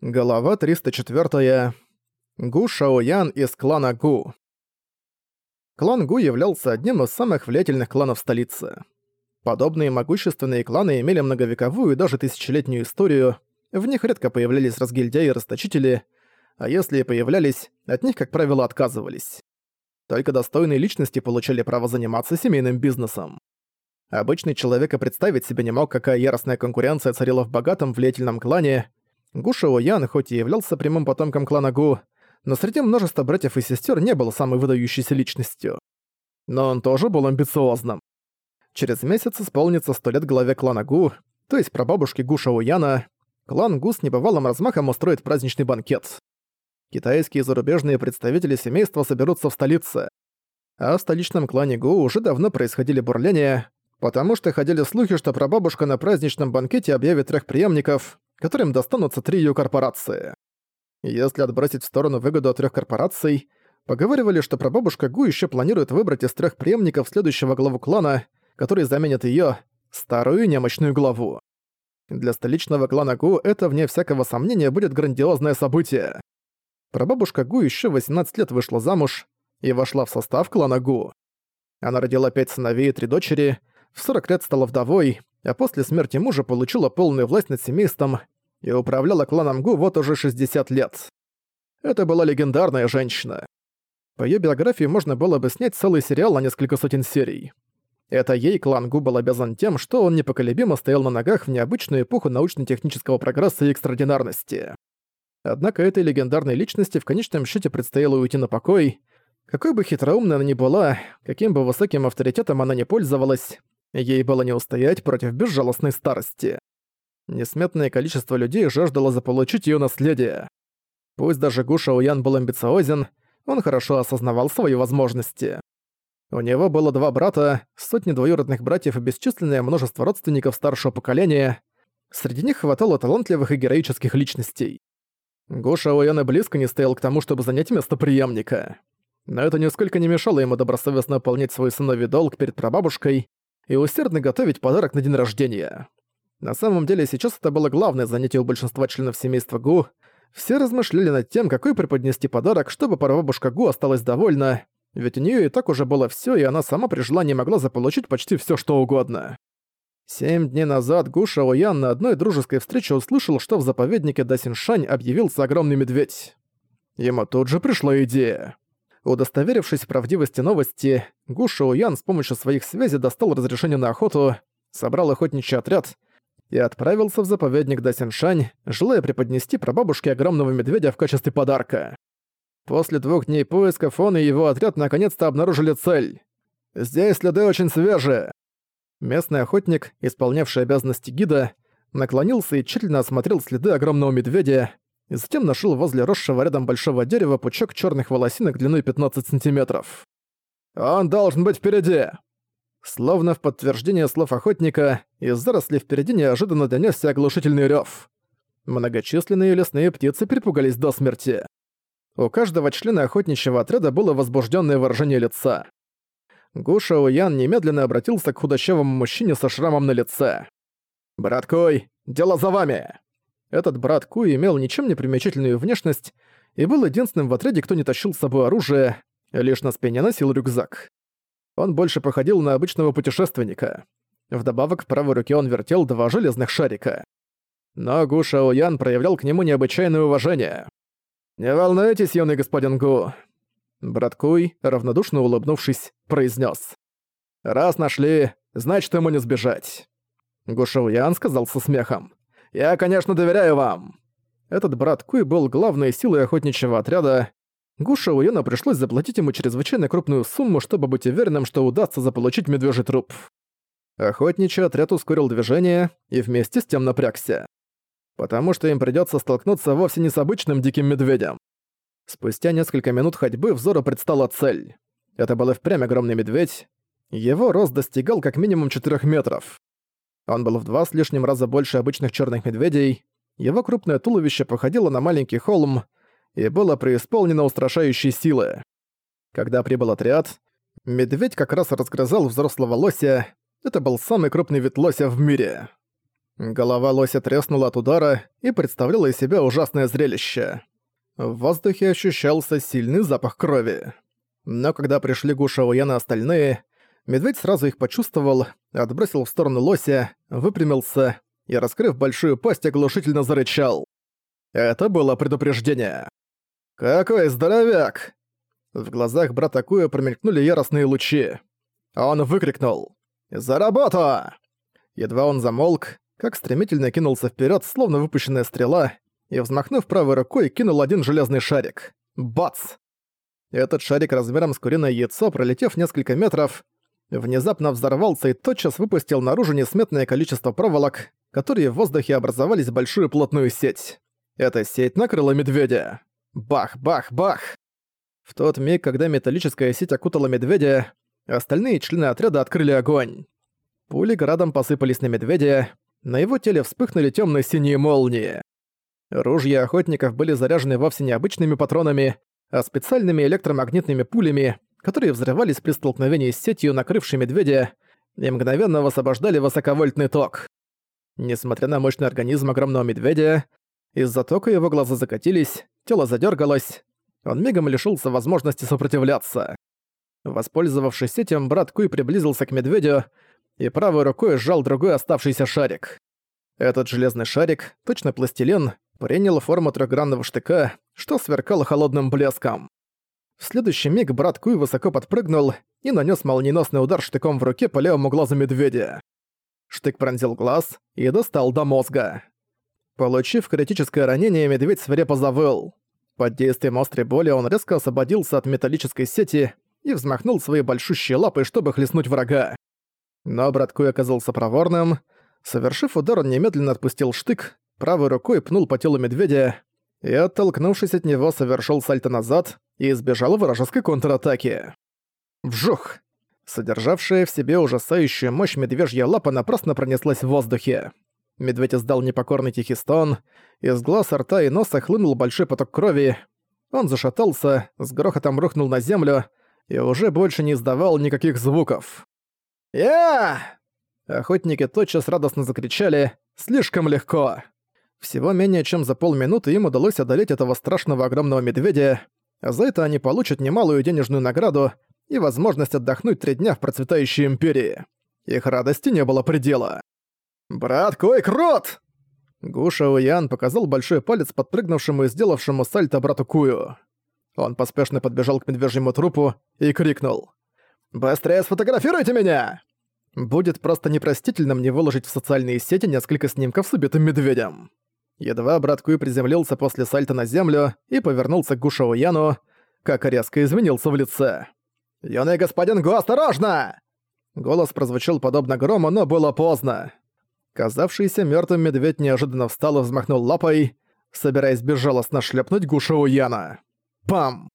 Глава 304. Гу Шаоян из клана Гу. Клан Гу являлся одним из самых влиятельных кланов столицы. Подобные могущественные кланы имели многовековую и даже тысячелетнюю историю, в них редко появлялись разгильдяи и расточители, а если и появлялись, от них, как правило, отказывались. Только достойные личности получали право заниматься семейным бизнесом. Обычный человек и представить себе не мог, какая яростная конкуренция царила в богатом влиятельном клане, Гу Шаоян хоть и являлся прямым потомком клана Гу, но среди множества братьев и сестер не был самой выдающейся личностью. Но он тоже был амбициозным. Через месяц исполнится сто лет главе клана Гу, то есть прабабушке Гу Шаояна. Клан Гу с небывалым размахом устроит праздничный банкет. Китайские и зарубежные представители семейства соберутся в столице. А в столичном клане Гу уже давно происходили бурления, потому что ходили слухи, что прабабушка на праздничном банкете объявит трех преемников, которым достанутся три ее корпорации. Если отбросить в сторону выгоду от трех корпораций, поговаривали, что прабабушка Гу еще планирует выбрать из трех преемников следующего главу клана, который заменит ее старую немощную главу. Для столичного клана Гу это, вне всякого сомнения, будет грандиозное событие. Прабабушка Гу еще 18 лет вышла замуж и вошла в состав клана Гу. Она родила пять сыновей и три дочери, в 40 лет стала вдовой, а после смерти мужа получила полную власть над семейством и управляла кланом Гу вот уже 60 лет. Это была легендарная женщина. По её биографии можно было бы снять целый сериал на несколько сотен серий. Это ей клан Гу был обязан тем, что он непоколебимо стоял на ногах в необычную эпоху научно-технического прогресса и экстраординарности. Однако этой легендарной личности в конечном счете предстояло уйти на покой. Какой бы хитроумной она ни была, каким бы высоким авторитетом она не пользовалась, Ей было не устоять против безжалостной старости. Несметное количество людей жаждало заполучить её наследие. Пусть даже Гуша Уян был амбициозен, он хорошо осознавал свои возможности. У него было два брата, сотни двоюродных братьев и бесчисленное множество родственников старшего поколения. Среди них хватало талантливых и героических личностей. Уян и близко не стоял к тому, чтобы занять место преемника. Но это нисколько не мешало ему добросовестно выполнять свой сыновий долг перед прабабушкой и усердно готовить подарок на день рождения. На самом деле сейчас это было главное занятие у большинства членов семейства Гу. Все размышляли над тем, какой преподнести подарок, чтобы прабабушка Гу осталась довольна, ведь у нее и так уже было все, и она сама при желании могла заполучить почти все, что угодно. Семь дней назад Гу Шаоян на одной дружеской встрече услышал, что в заповеднике Дасиншань объявился огромный медведь. Ему тут же пришла идея. Удостоверившись в правдивости новости, Гу Шоуян с помощью своих связей достал разрешение на охоту, собрал охотничий отряд и отправился в заповедник Дасиншань, желая преподнести прабабушке огромного медведя в качестве подарка. После двух дней поисков он и его отряд наконец-то обнаружили цель. «Здесь следы очень свежие». Местный охотник, исполнявший обязанности гида, наклонился и тщательно осмотрел следы огромного медведя, и затем нашел возле росшего рядом большого дерева пучок черных волосинок длиной 15 сантиметров. «Он должен быть впереди!» Словно в подтверждение слов охотника, из зарослей впереди неожиданно донесся оглушительный рев. Многочисленные лесные птицы перепугались до смерти. У каждого члена охотничьего отряда было возбужденное выражение лица. Гуша Уян немедленно обратился к худощавому мужчине со шрамом на лице. «Брат Кой, дело за вами!» Этот брат Ку имел ничем не примечательную внешность и был единственным в отряде, кто не тащил с собой оружие, лишь на спине носил рюкзак. Он больше походил на обычного путешественника. Вдобавок, в правой руке он вертел два железных шарика. Но Гу Шаоян проявлял к нему необычайное уважение. «Не волнуйтесь, юный господин Гу!» Брат Куй, равнодушно улыбнувшись, произнес: «Раз нашли, значит, ему не сбежать». Гу Шаоян сказал со смехом. Я, конечно, доверяю вам». Этот брат Куй был главной силой охотничьего отряда. Гуша Уйона пришлось заплатить ему чрезвычайно крупную сумму, чтобы быть уверенным, что удастся заполучить медвежий труп. Охотничий отряд ускорил движение и вместе с тем напрягся. Потому что им придётся столкнуться вовсе не с обычным диким медведем. Спустя несколько минут ходьбы взору предстала цель. Это был и впрямь огромный медведь. Его рост достигал как минимум 4 метров. Он был в два с лишним раза больше обычных черных медведей, его крупное туловище походило на маленький холм и было преисполнено устрашающей силы. Когда прибыл отряд, медведь как раз разгрызал взрослого лося, это был самый крупный вид лося в мире. Голова лося треснула от удара и представляла из себя ужасное зрелище. В воздухе ощущался сильный запах крови. Но когда пришли Гуша Уяна остальные, медведь сразу их почувствовал, отбросил в сторону лося, выпрямился и, раскрыв большую пасть, оглушительно зарычал. Это было предупреждение. «Какой здоровяк!» В глазах брата Куя промелькнули яростные лучи. Он выкрикнул «За работу!» Едва он замолк, как стремительно кинулся вперед, словно выпущенная стрела, и, взмахнув правой рукой, кинул один железный шарик. Бац! Этот шарик размером с куриное яйцо, пролетев несколько метров, внезапно взорвался и тотчас выпустил наружу несметное количество проволок, которые в воздухе образовались большую плотную сеть. Эта сеть накрыла медведя. Бах, бах, бах! В тот миг, когда металлическая сеть окутала медведя, остальные члены отряда открыли огонь. Пули градом посыпались на медведя, на его теле вспыхнули темные синие молнии. Ружья охотников были заряжены вовсе не обычными патронами, а специальными электромагнитными пулями, которые взрывались при столкновении с сетью, накрывшей медведя, и мгновенно высвобождали высоковольтный ток. Несмотря на мощный организм огромного медведя, из-за тока его глаза закатились, тело задергалось, он мигом лишился возможности сопротивляться. Воспользовавшись этим, брат Куй приблизился к медведю и правой рукой сжал другой оставшийся шарик. Этот железный шарик, точно пластилин, принял форму трехгранного штыка, что сверкало холодным блеском. В следующий миг брат Куй высоко подпрыгнул и нанес молниеносный удар штыком в руке по левому глазу медведя. Штык пронзил глаз и достал до мозга. Получив критическое ранение, медведь свирепо завыл. Под действием острой боли он резко освободился от металлической сети и взмахнул своей большущей лапой, чтобы хлестнуть врага. Но брат Куй оказался проворным. Совершив удар, он немедленно отпустил штык, правой рукой пнул по телу медведя и, оттолкнувшись от него, совершил сальто назад и избежал вражеской контратаки. Вжух! Содержавшая в себе ужасающую мощь медвежья лапа напрасно пронеслась в воздухе. Медведь издал непокорный тихий стон, из глаз, рта и носа хлынул большой поток крови. Он зашатался, с грохотом рухнул на землю и уже больше не издавал никаких звуков. «Я!» Охотники тотчас радостно закричали «Слишком легко!». Всего менее чем за полминуты им удалось одолеть этого страшного огромного медведя, за это они получат немалую денежную награду и возможность отдохнуть три дня в процветающей империи. Их радости не было предела. «Брат Кой Крот!» Гуша Уян показал большой палец подпрыгнувшему и сделавшему сальто брату Кую. Он поспешно подбежал к медвежьему трупу и крикнул. «Быстрее сфотографируйте меня!» Будет просто непростительным не выложить в социальные сети несколько снимков с убитым медведем. Едва брат Куй приземлился после сальта на землю и повернулся к Гушоу Яну, как резко изменился в лице. «Юный господин Гу, осторожно!» Голос прозвучал подобно грому, но было поздно. Казавшийся мертвым медведь неожиданно встал и взмахнул лапой, собираясь безжалостно шлепнуть Гушоу Яна. Пам!